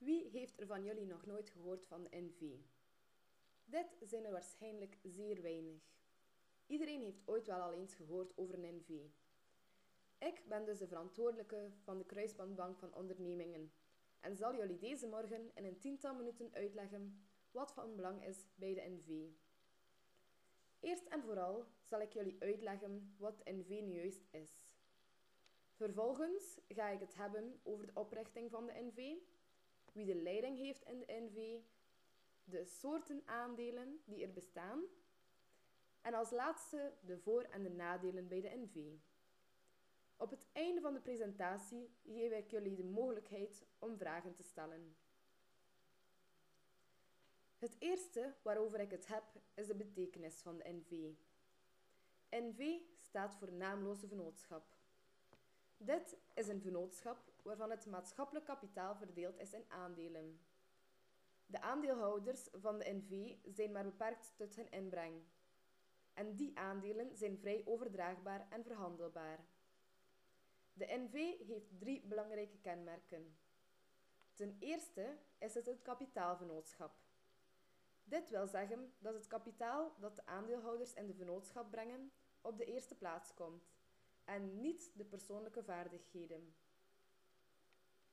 Wie heeft er van jullie nog nooit gehoord van de NV? Dit zijn er waarschijnlijk zeer weinig. Iedereen heeft ooit wel al eens gehoord over een NV. Ik ben dus de verantwoordelijke van de Kruisbandbank van Ondernemingen en zal jullie deze morgen in een tiental minuten uitleggen wat van belang is bij de NV. Eerst en vooral zal ik jullie uitleggen wat NV nu juist is. Vervolgens ga ik het hebben over de oprichting van de NV, wie de leiding heeft in de NV, de soorten aandelen die er bestaan en als laatste de voor- en de nadelen bij de NV. Op het einde van de presentatie geef ik jullie de mogelijkheid om vragen te stellen. Het eerste waarover ik het heb is de betekenis van de NV. NV staat voor naamloze vennootschap. Dit is een vennootschap waarvan het maatschappelijk kapitaal verdeeld is in aandelen. De aandeelhouders van de NV zijn maar beperkt tot hun inbreng. En die aandelen zijn vrij overdraagbaar en verhandelbaar. De NV heeft drie belangrijke kenmerken. Ten eerste is het het kapitaalvennootschap. Dit wil zeggen dat het kapitaal dat de aandeelhouders in de vennootschap brengen op de eerste plaats komt en niet de persoonlijke vaardigheden.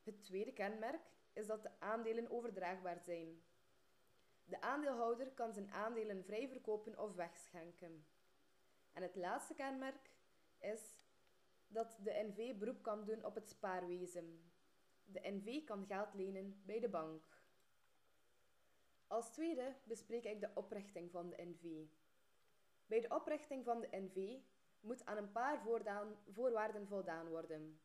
Het tweede kenmerk is dat de aandelen overdraagbaar zijn. De aandeelhouder kan zijn aandelen vrij verkopen of wegschenken. En het laatste kenmerk is dat de NV beroep kan doen op het spaarwezen. De NV kan geld lenen bij de bank. Als tweede bespreek ik de oprichting van de NV. Bij de oprichting van de NV moet aan een paar voorwaarden voldaan worden.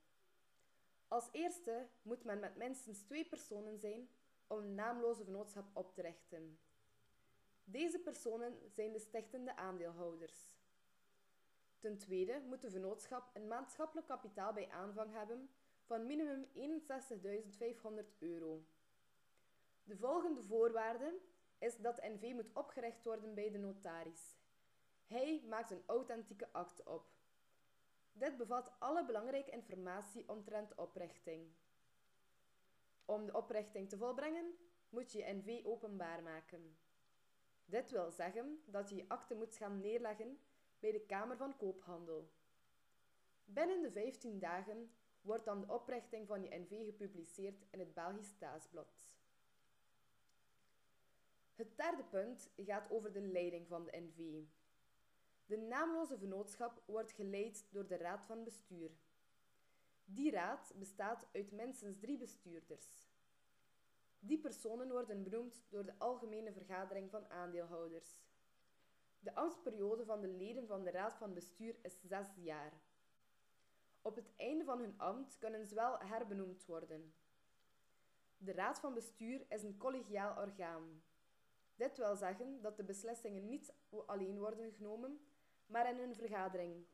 Als eerste moet men met minstens twee personen zijn om een naamloze vennootschap op te richten. Deze personen zijn de stichtende aandeelhouders. Ten tweede moet de vennootschap een maatschappelijk kapitaal bij aanvang hebben van minimum 61.500 euro. De volgende voorwaarde is dat de NV moet opgericht worden bij de notaris. Hij maakt een authentieke akte op. Dit bevat alle belangrijke informatie omtrent oprichting. Om de oprichting te volbrengen, moet je je NV openbaar maken. Dit wil zeggen dat je je akte moet gaan neerleggen bij de Kamer van Koophandel. Binnen de 15 dagen wordt dan de oprichting van je NV gepubliceerd in het Belgisch Staatsblad. Het derde punt gaat over de leiding van de NV. De naamloze vennootschap wordt geleid door de Raad van Bestuur. Die raad bestaat uit minstens drie bestuurders. Die personen worden benoemd door de Algemene Vergadering van Aandeelhouders. De ambtsperiode van de leden van de Raad van Bestuur is zes jaar. Op het einde van hun ambt kunnen ze wel herbenoemd worden. De Raad van Bestuur is een collegiaal orgaan. Dit wil zeggen dat de beslissingen niet alleen worden genomen, maar in een vergadering,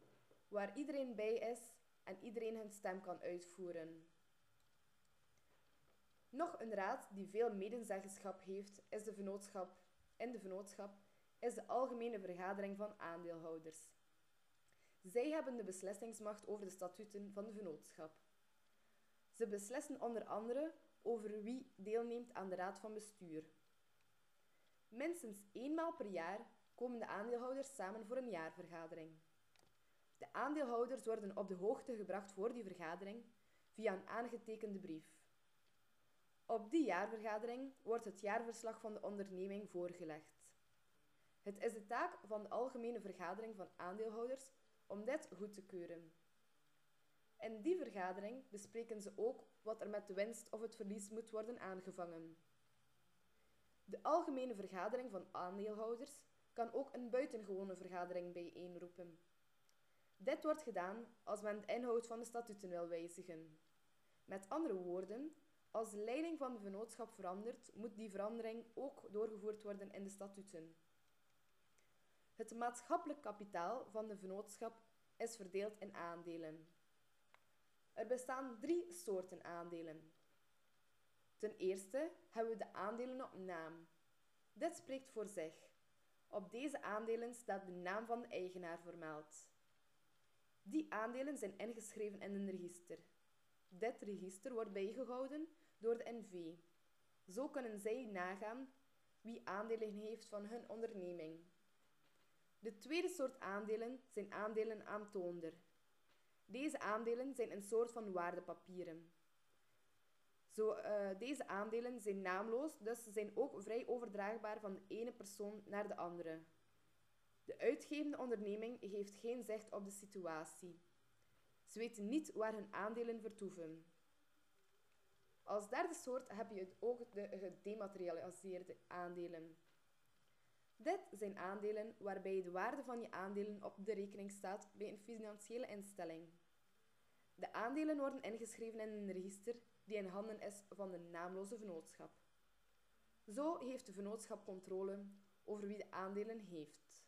waar iedereen bij is en iedereen hun stem kan uitvoeren. Nog een raad die veel medezeggenschap heeft is de vennootschap. In de vennootschap is de Algemene Vergadering van Aandeelhouders. Zij hebben de beslissingsmacht over de statuten van de vennootschap. Ze beslissen onder andere over wie deelneemt aan de raad van bestuur. Minstens eenmaal per jaar komen de aandeelhouders samen voor een jaarvergadering. De aandeelhouders worden op de hoogte gebracht voor die vergadering via een aangetekende brief. Op die jaarvergadering wordt het jaarverslag van de onderneming voorgelegd. Het is de taak van de Algemene Vergadering van Aandeelhouders om dit goed te keuren. In die vergadering bespreken ze ook wat er met de winst of het verlies moet worden aangevangen. De Algemene Vergadering van Aandeelhouders kan ook een buitengewone vergadering bijeenroepen. Dit wordt gedaan als men de inhoud van de statuten wil wijzigen. Met andere woorden, als de leiding van de vennootschap verandert, moet die verandering ook doorgevoerd worden in de statuten. Het maatschappelijk kapitaal van de vennootschap is verdeeld in aandelen. Er bestaan drie soorten aandelen. Ten eerste hebben we de aandelen op naam. Dit spreekt voor zich. Op deze aandelen staat de naam van de eigenaar vermeld. Die aandelen zijn ingeschreven in een register. Dit register wordt bijgehouden door de NV. Zo kunnen zij nagaan wie aandelen heeft van hun onderneming. De tweede soort aandelen zijn aandelen aantoonder. Deze aandelen zijn een soort van waardepapieren. Zo, uh, deze aandelen zijn naamloos, dus ze zijn ook vrij overdraagbaar van de ene persoon naar de andere. De uitgevende onderneming heeft geen zicht op de situatie. Ze weten niet waar hun aandelen vertoeven. Als derde soort heb je ook de gedematerialiseerde aandelen. Dit zijn aandelen waarbij de waarde van je aandelen op de rekening staat bij een financiële instelling. De aandelen worden ingeschreven in een register die in handen is van de naamloze vennootschap. Zo heeft de vennootschap controle over wie de aandelen heeft.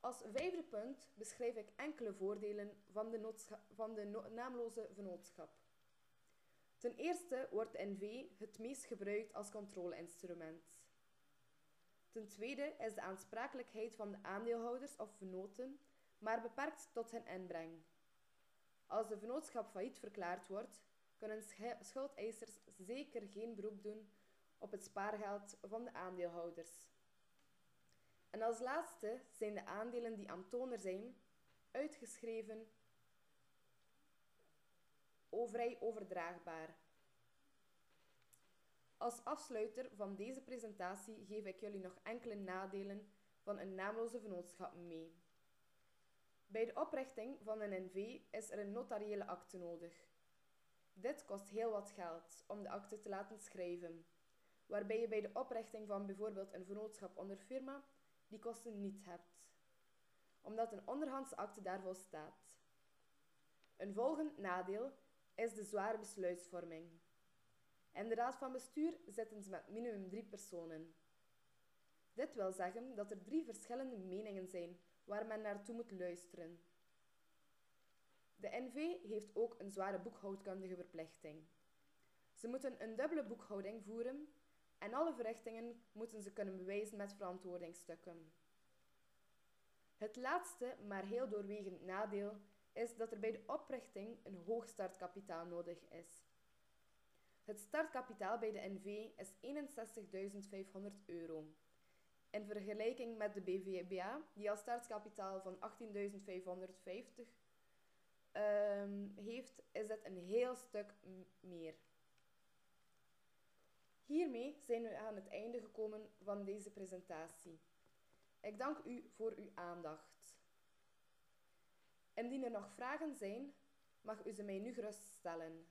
Als vijfde punt beschrijf ik enkele voordelen van de, van de naamloze vennootschap. Ten eerste wordt NV het meest gebruikt als controleinstrument. Ten tweede is de aansprakelijkheid van de aandeelhouders of vennoten maar beperkt tot hun inbreng. Als de vennootschap failliet verklaard wordt, kunnen schuldeisers zeker geen beroep doen op het spaargeld van de aandeelhouders. En als laatste zijn de aandelen die aan toner zijn, uitgeschreven, vrij overdraagbaar. Als afsluiter van deze presentatie geef ik jullie nog enkele nadelen van een naamloze vennootschap mee. Bij de oprichting van een NV is er een notariële akte nodig. Dit kost heel wat geld om de akte te laten schrijven, waarbij je bij de oprichting van bijvoorbeeld een vennootschap onder firma die kosten niet hebt, omdat een onderhandse akte daarvoor staat. Een volgend nadeel is de zware besluitvorming. In de raad van bestuur zitten ze met minimum drie personen. Dit wil zeggen dat er drie verschillende meningen zijn waar men naartoe moet luisteren. De NV heeft ook een zware boekhoudkundige verplichting. Ze moeten een dubbele boekhouding voeren en alle verrichtingen moeten ze kunnen bewijzen met verantwoordingsstukken. Het laatste, maar heel doorwegend nadeel is dat er bij de oprichting een hoog startkapitaal nodig is. Het startkapitaal bij de NV is 61.500 euro. In vergelijking met de BVBA, die als startkapitaal van 18.550 um, heeft, is dat een heel stuk meer. Hiermee zijn we aan het einde gekomen van deze presentatie. Ik dank u voor uw aandacht. Indien er nog vragen zijn, mag u ze mij nu gerust stellen.